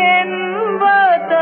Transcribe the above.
සෙන්වතාගේ